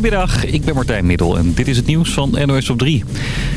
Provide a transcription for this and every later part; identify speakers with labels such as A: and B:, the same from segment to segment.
A: Goedemiddag, ik ben Martijn Middel en dit is het nieuws van NOS op 3.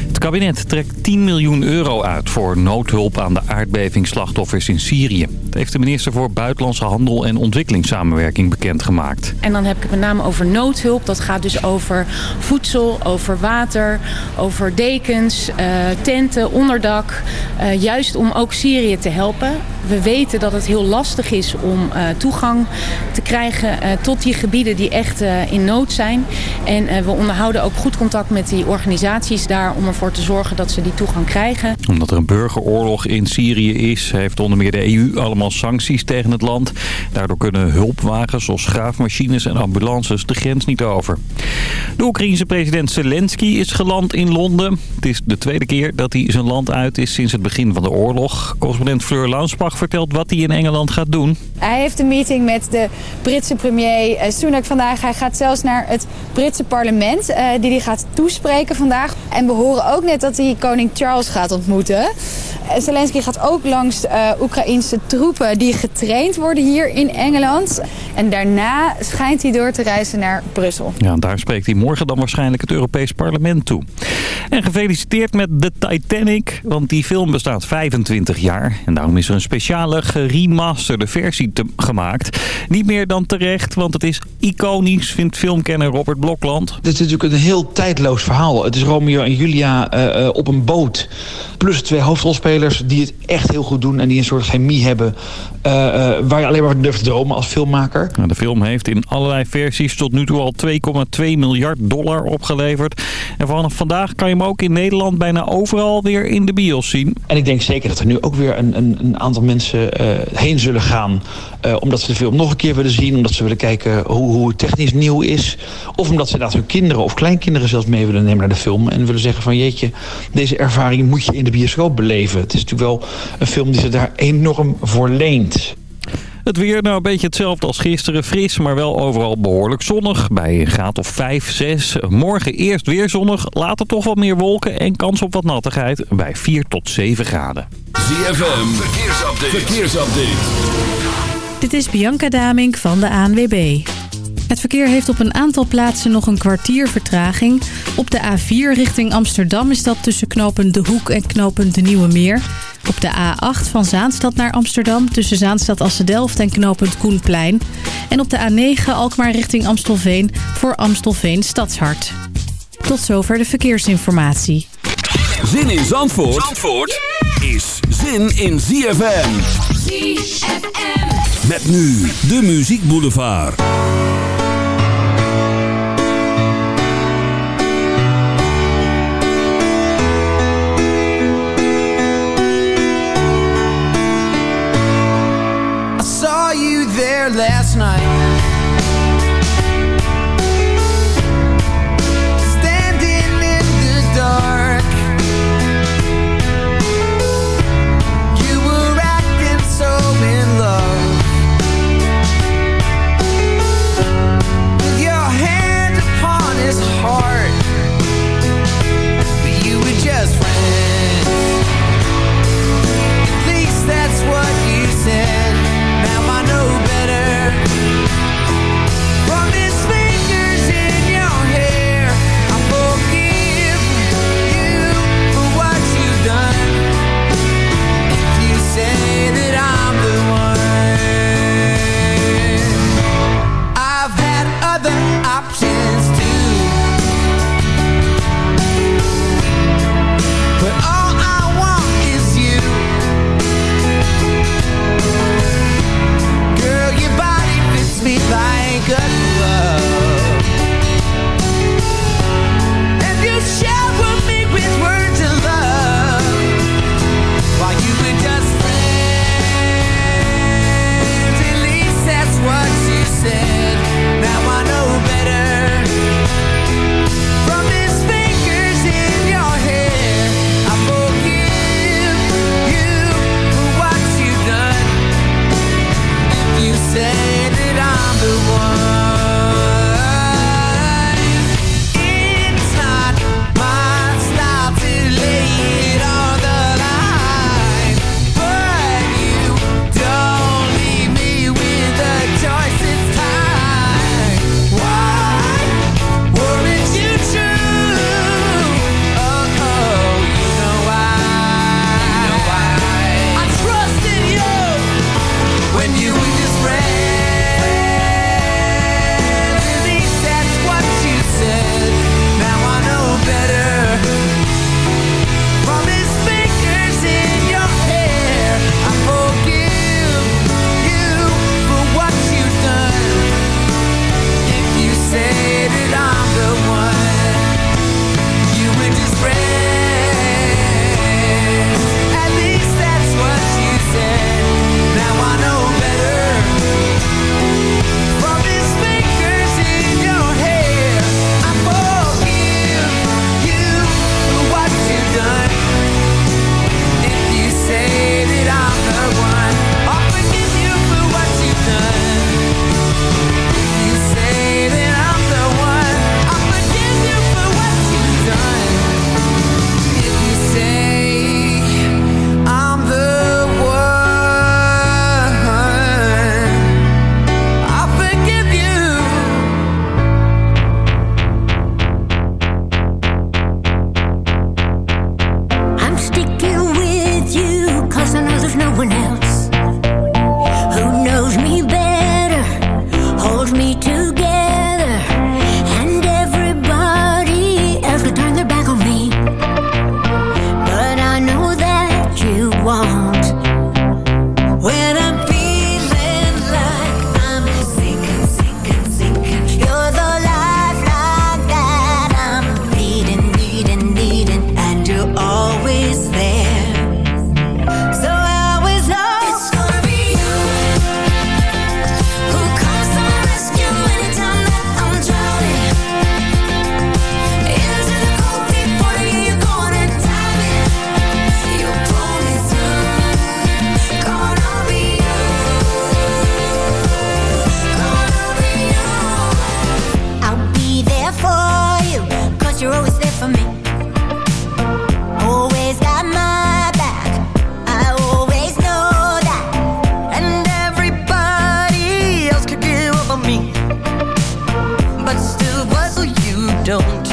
A: Het kabinet trekt 10 miljoen euro uit voor noodhulp aan de aardbevingsslachtoffers in Syrië. Dat heeft de minister voor Buitenlandse Handel en Ontwikkelingssamenwerking bekendgemaakt.
B: En dan heb ik het met name over noodhulp. Dat gaat dus over voedsel, over water, over dekens, eh, tenten, onderdak. Eh, juist om ook Syrië te helpen. We weten dat het heel lastig is om eh, toegang te krijgen eh, tot die gebieden die echt eh, in nood zijn. En we onderhouden ook goed contact met die organisaties daar om ervoor te zorgen dat ze die toegang krijgen.
A: Omdat er een burgeroorlog in Syrië is, heeft onder meer de EU allemaal sancties tegen het land. Daardoor kunnen hulpwagens zoals graafmachines en ambulances de grens niet over. De Oekraïense president Zelensky is geland in Londen. Het is de tweede keer dat hij zijn land uit is sinds het begin van de oorlog. Correspondent Fleur Launsbach vertelt wat hij in Engeland gaat doen.
C: Hij heeft een meeting met de Britse premier eh, Sunak vandaag. Hij gaat zelfs naar het Britse parlement, eh, die hij gaat toespreken vandaag. En we horen ook net dat hij koning Charles gaat ontmoeten. Eh, Zelensky gaat ook langs uh, eh, Oekraïnse troepen die getraind worden hier in Engeland. En daarna schijnt hij door te reizen naar Brussel.
A: Ja, daar spreekt hij morgen dan waarschijnlijk het Europees Parlement toe. En gefeliciteerd met de Titanic, want die film bestaat 25 jaar. En daarom is er een speciale geremasterde versie gemaakt. Niet meer dan terecht, want het is iconisch, vindt filmkenner Robert Blokland.
D: Dit is natuurlijk een heel tijdloos verhaal. Het is Romeo en Julia eh, op een boot, plus twee hoofdrolspelers spelers die het echt heel goed doen en die een soort chemie hebben. Eh, eh, waar je alleen maar durft te dromen als filmmaker.
A: de film heeft in allerlei versies tot nu toe al 2,2 miljard dollar opgeleverd. En vanaf vandaag kan je hem ook in Nederland bijna overal weer in de bios zien.
D: En ik denk zeker dat er nu ook weer een, een, een aantal mensen eh, heen zullen gaan. omdat ze de film nog een keer willen zien. Omdat ze willen kijken hoe, hoe het technisch nieuw is. Of omdat ze inderdaad hun kinderen of kleinkinderen zelfs mee willen nemen naar de film. En willen zeggen van jeetje, deze ervaring moet je in de bioscoop beleven het is natuurlijk wel een film die ze daar enorm voor leent.
A: Het weer nou een beetje hetzelfde als gisteren. Fris, maar wel overal behoorlijk zonnig. Bij een graad of 5, 6. Morgen eerst weer zonnig. Later toch wat meer wolken en kans op wat nattigheid bij 4 tot 7 graden.
E: ZFM, verkeersupdate. verkeersupdate.
F: Dit is Bianca Damink van de ANWB. Het verkeer heeft op een aantal plaatsen nog een kwartier vertraging. Op de A4 richting Amsterdam is dat tussen knooppunt De Hoek en knooppunt De Nieuwe Meer. Op de A8 van Zaanstad naar Amsterdam tussen Zaanstad Assendelft en knooppunt Koenplein. En op de A9 Alkmaar richting Amstelveen voor Amstelveen Stadshart. Tot zover de verkeersinformatie.
E: Zin in Zandvoort, Zandvoort is zin in ZFM. ZFM. Met nu de Muziek Boulevard.
G: there last night
H: don't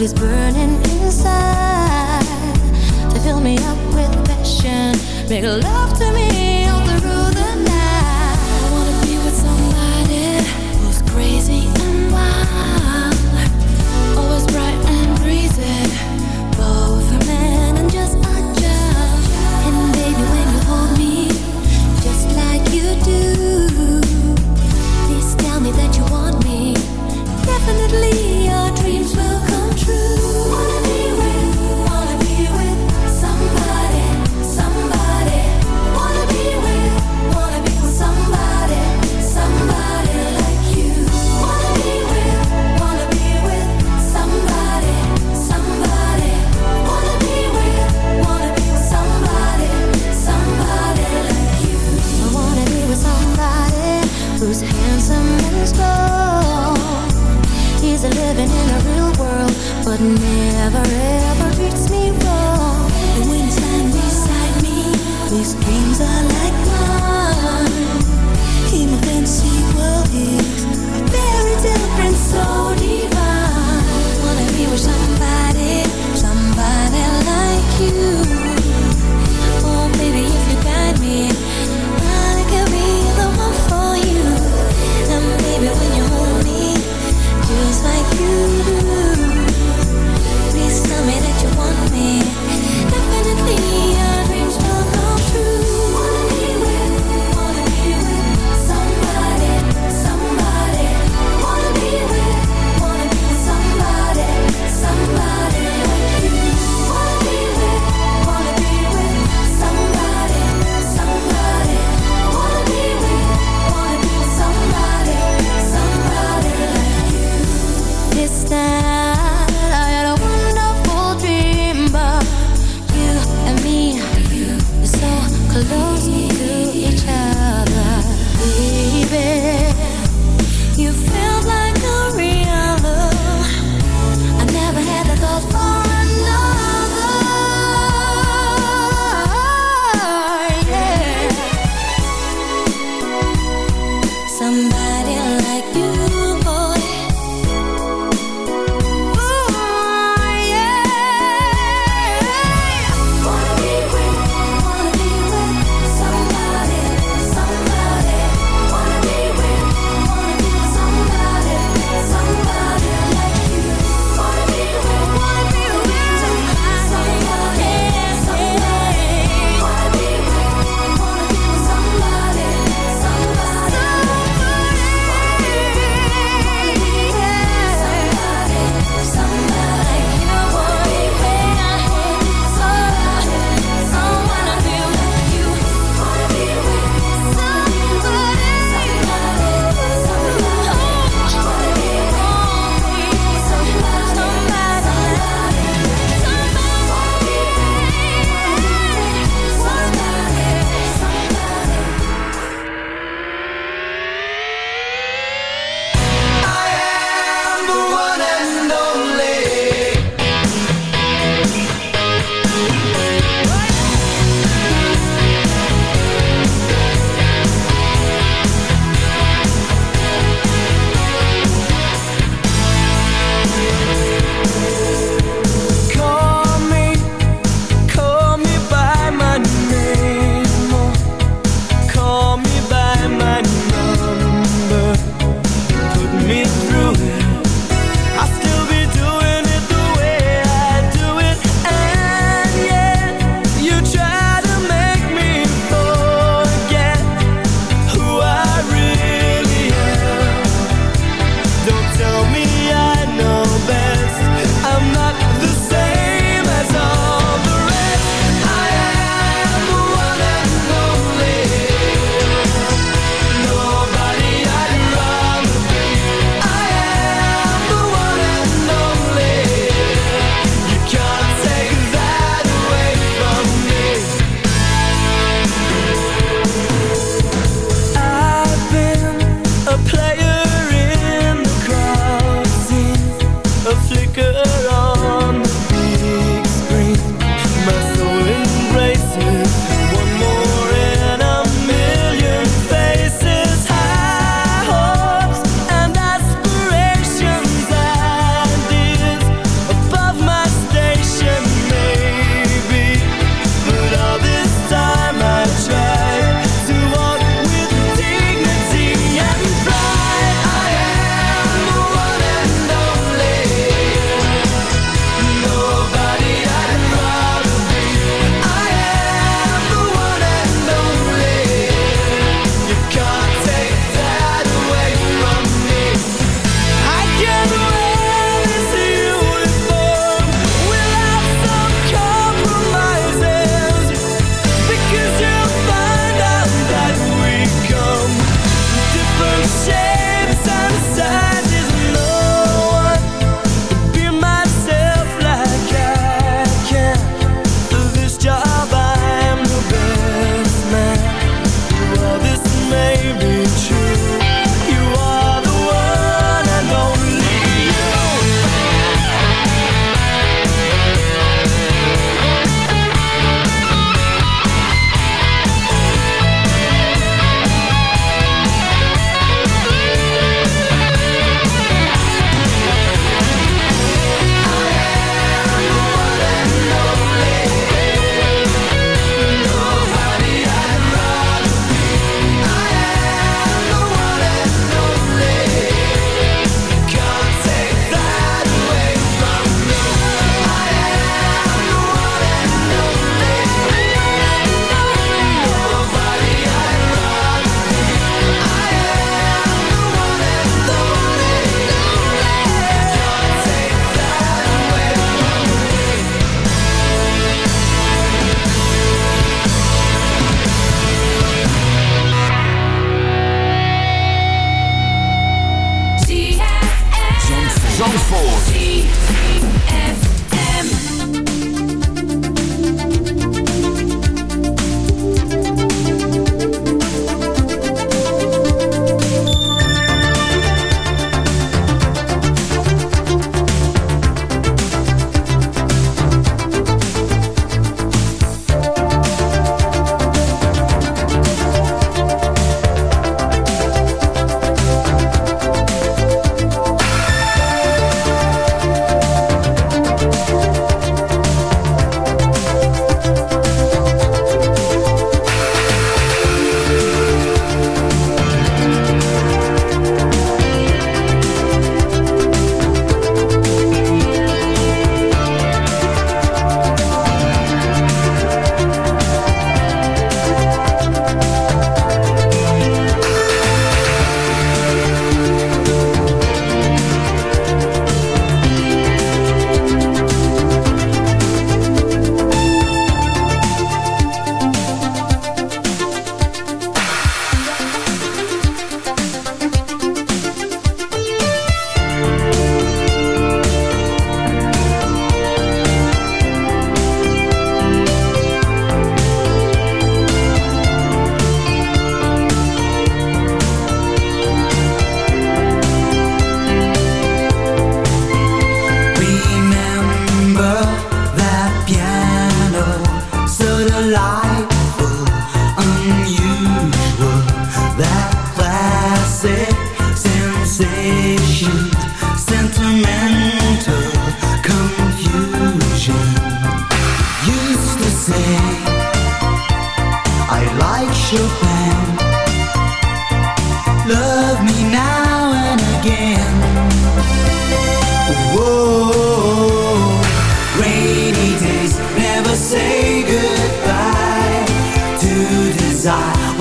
H: What is burning inside To fill me up with passion Make love to me all through the night I wanna be with somebody Who's crazy and wild Always bright and breezy Both a man and just a child And baby when you hold me Just like you do Please tell me that you want me Definitely never end.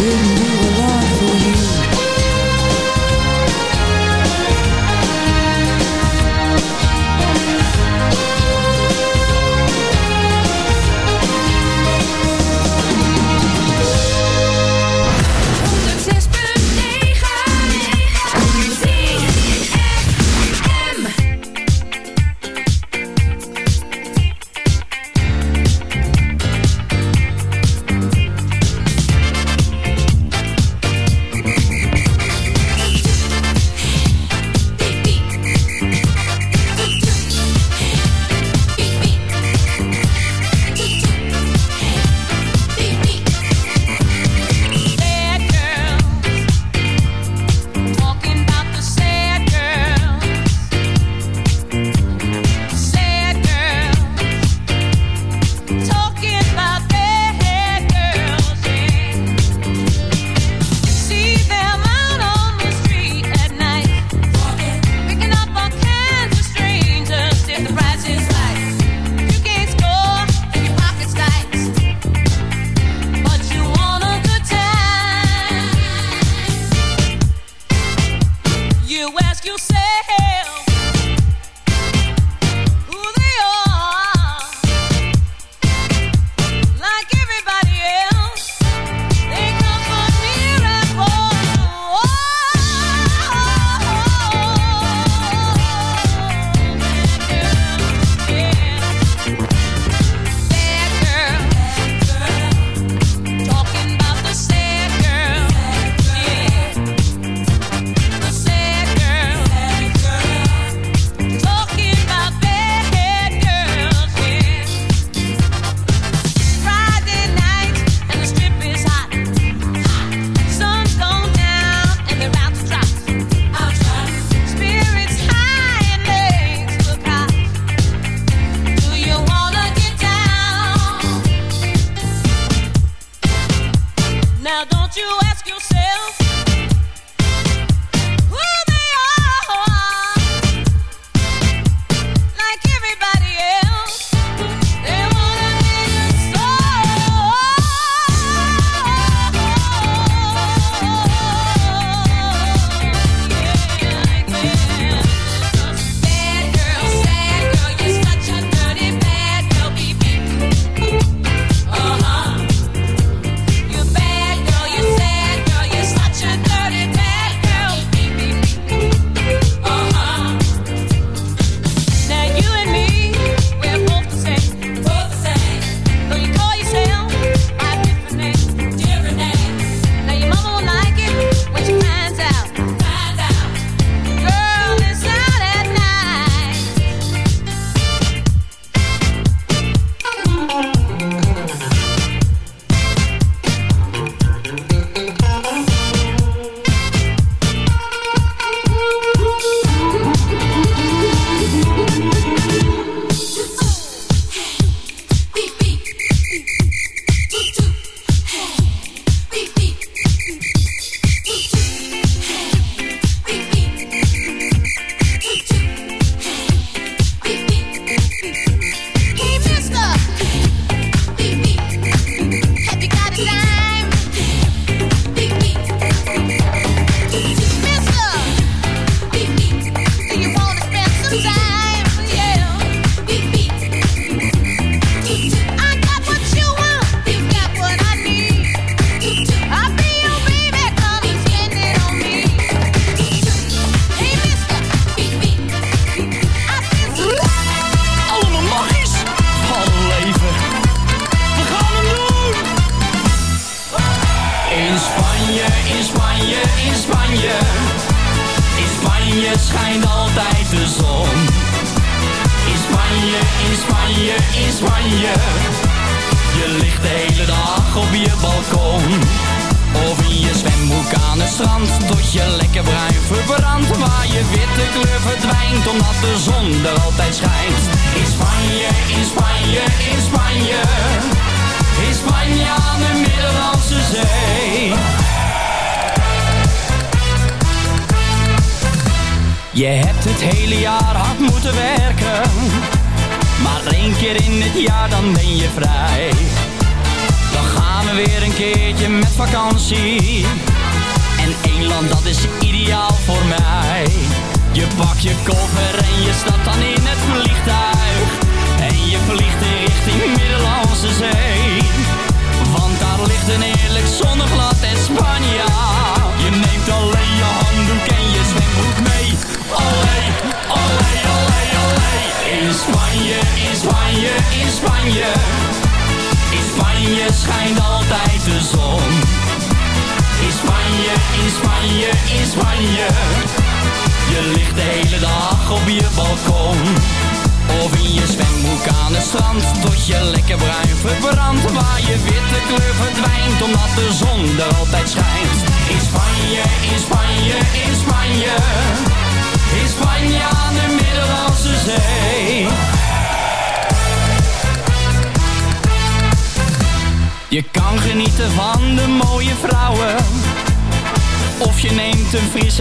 I: didn't do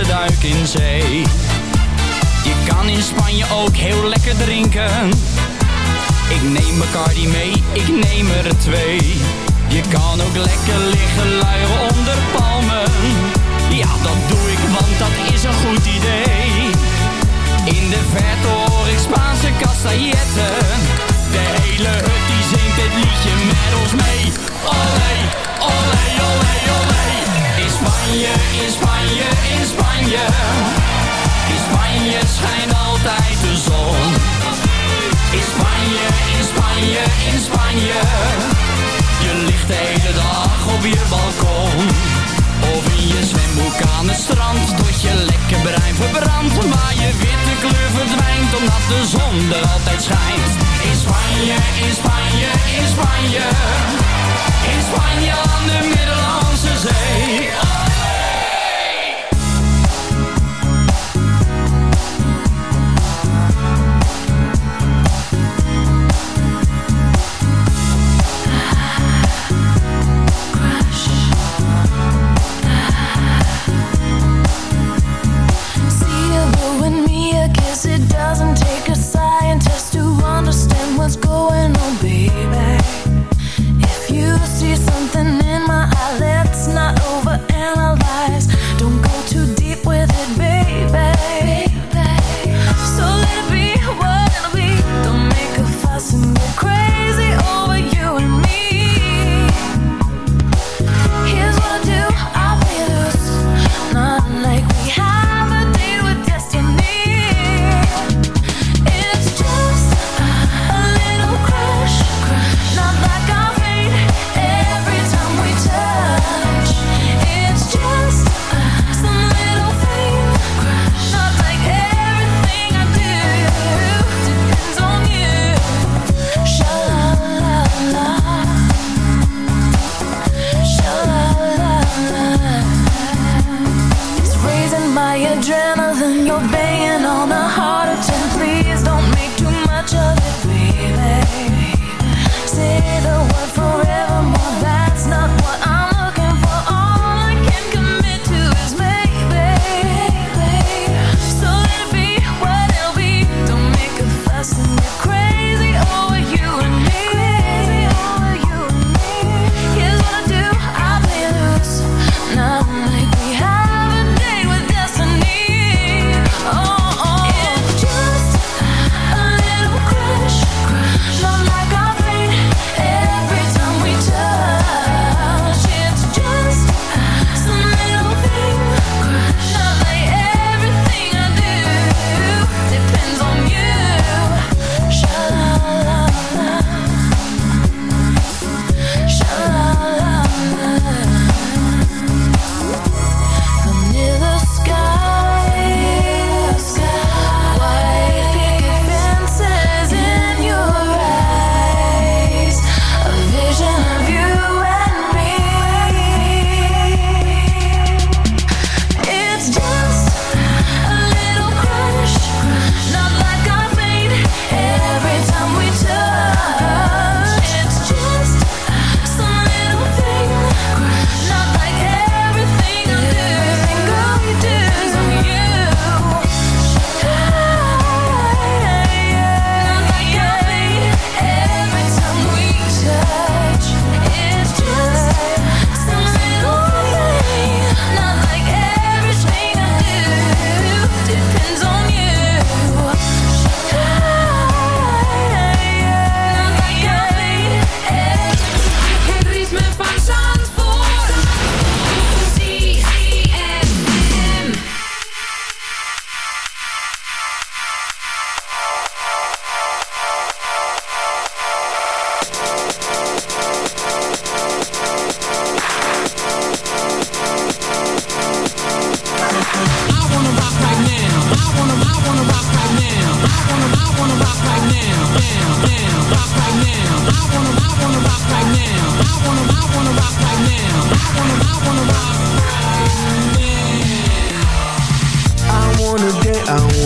J: Duik in zee. Je kan in Spanje ook heel lekker drinken. Ik neem mijn cardi mee, ik neem er twee. Je kan ook lekker liggen luieren onder palmen. Ja, dat doe ik, want dat is een goed idee. In de verte hoor ik Spaanse castailletten. De hele hut die zingt het liedje met ons mee. Olé, olé, olé, olé. Spanje, in Spanje, in Spanje. In Spanje schijnt altijd de zon. In Spanje, in Spanje, in Spanje. Je ligt de hele dag op je balkon. Of in je zwemboek aan het strand Tot je lekker brein verbrandt Maar je witte kleur verdwijnt Omdat de zon er altijd schijnt In Spanje, in Spanje, in Spanje In Spanje aan de Middellandse Zee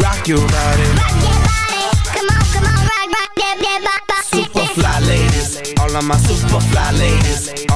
K: rock
L: your body. Rock your body.
K: Come on, come on, rock,
L: rock,
K: yeah,
L: yeah, fly, ladies, all of my super fly ladies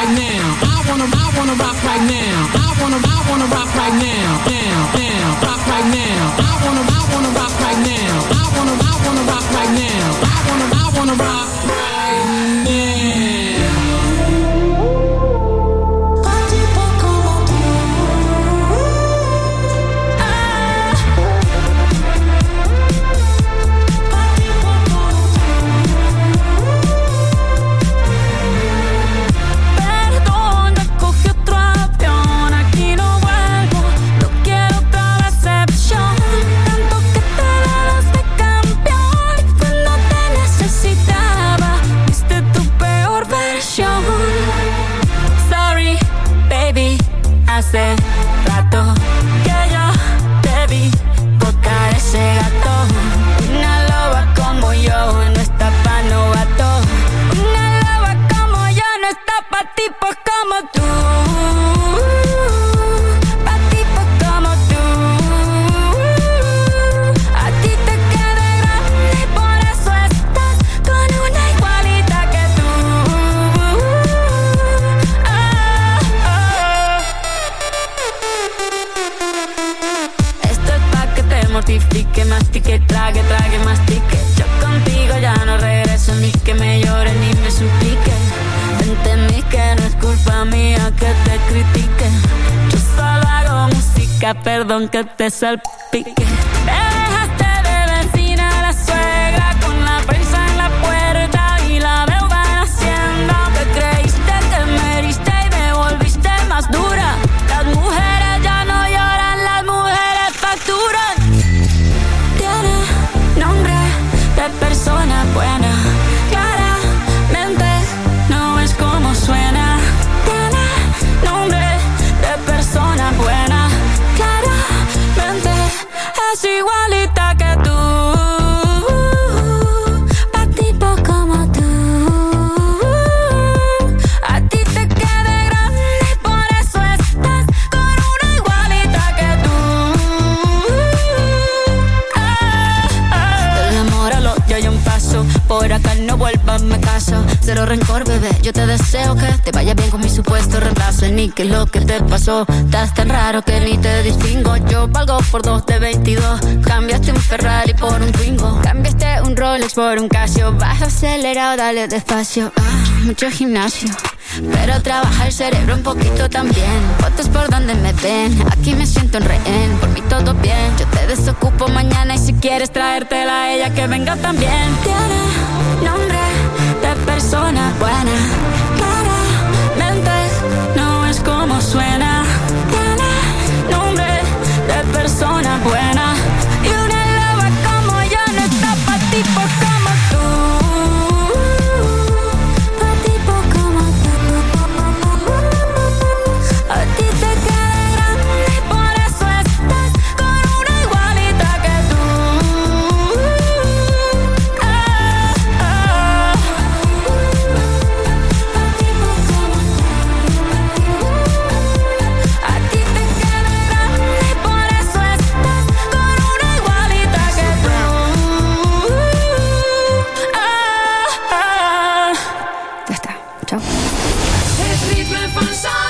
L: right
M: now. I wanna, I wanna rock right now. I wanna, I wanna rock right now. deseo que te vaya bien con mi supuesto reemplazo. ni que lo que te pasó. Estás tan raro que ni te distingo. Yo valgo por dos de 22. Cambiaste un Ferrari por un gringo. Cambiaste un Rolex por un Casio. Vas acelerado, dale despacio. Ah, mucho gimnasio. Pero trabaja el cerebro un poquito también. Fotos por donde me ven, aquí me siento en rehén. Por mí todo bien, yo te desocupo mañana. Y si quieres traértela a ella, que venga también. Tiene nombre de persona buena persona buena.
N: ritme van
O: zand.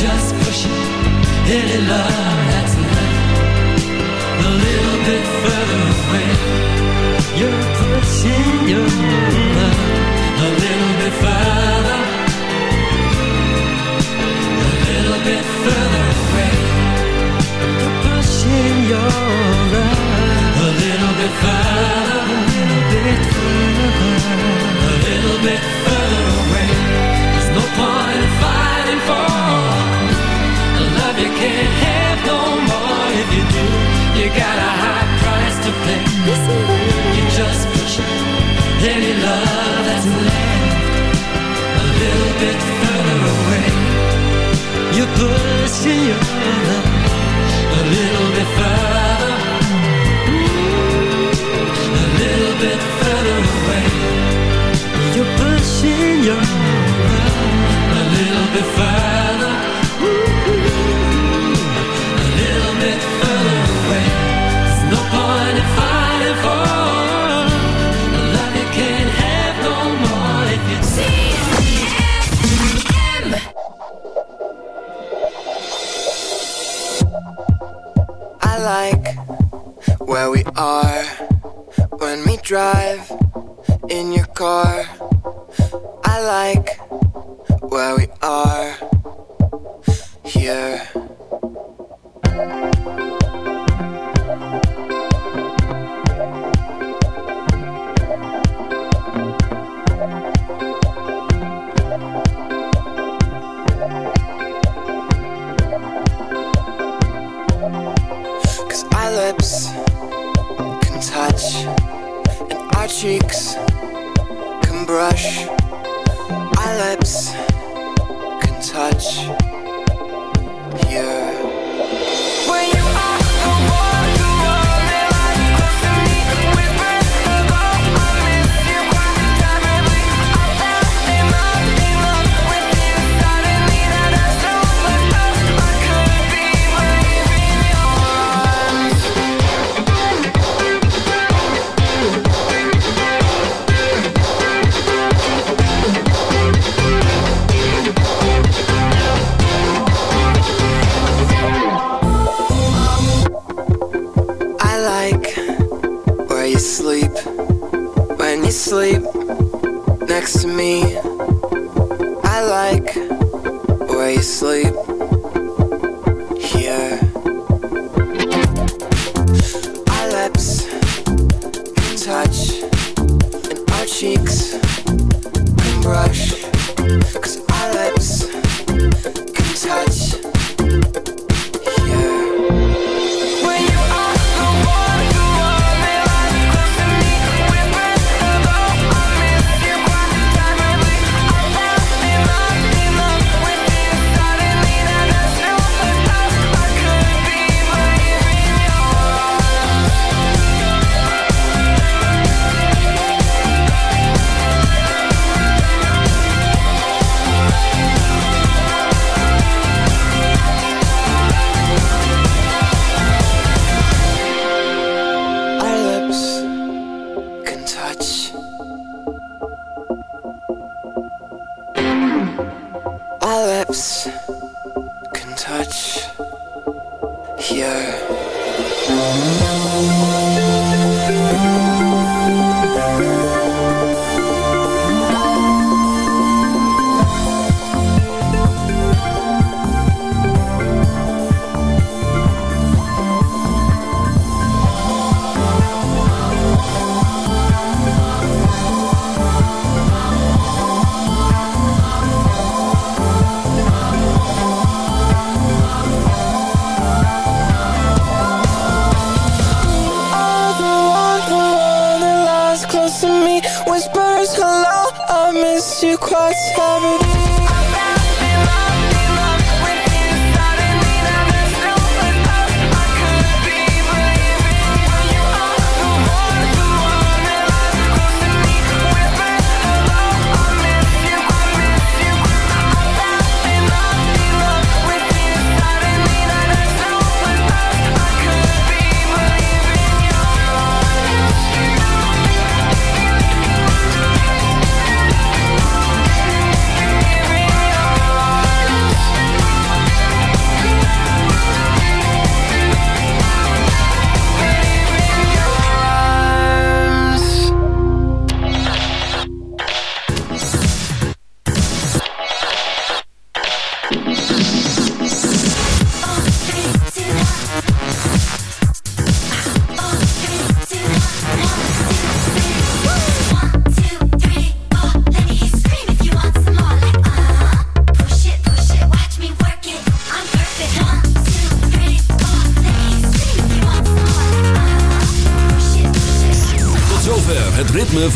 O: just pushing any love.